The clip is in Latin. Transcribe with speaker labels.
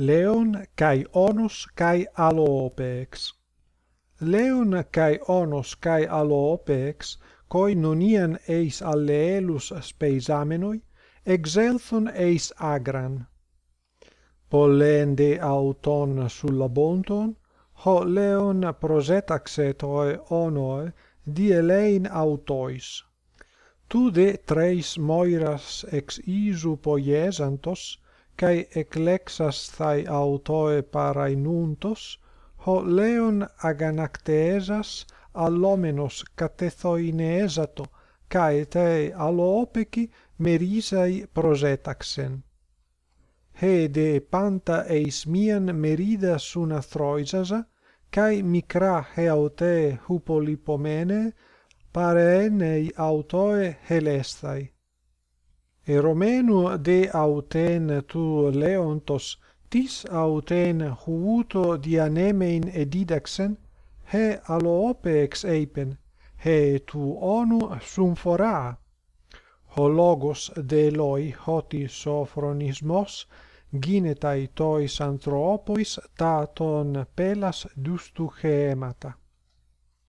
Speaker 1: Leon kai onos kai alopex. Leon kai onos kai alopex koinonian eis alleelus speisamenoi exelthon eis agran. Pollende auton sulla bonton, ho leon prosetaxe toi onoe die lein autois. Tu de treis moiras ex isu poiesantos, kai eklexas thai autoe parainuntos ho leon aganactesas allomenos kathethoineesato kai te alopeki merisai prosetaxen hede panta eismian merida suna throisasa kai mikra heaute hupolipomene parenei autoe helesthai e Romenu de auten tu Leontos tis auten huuto dianemein edidaxen he alope ex eipen he tu onu sumphora ho logos de loi hoti sophronismos ginetai tois anthropois ta ton pelas dustu hemata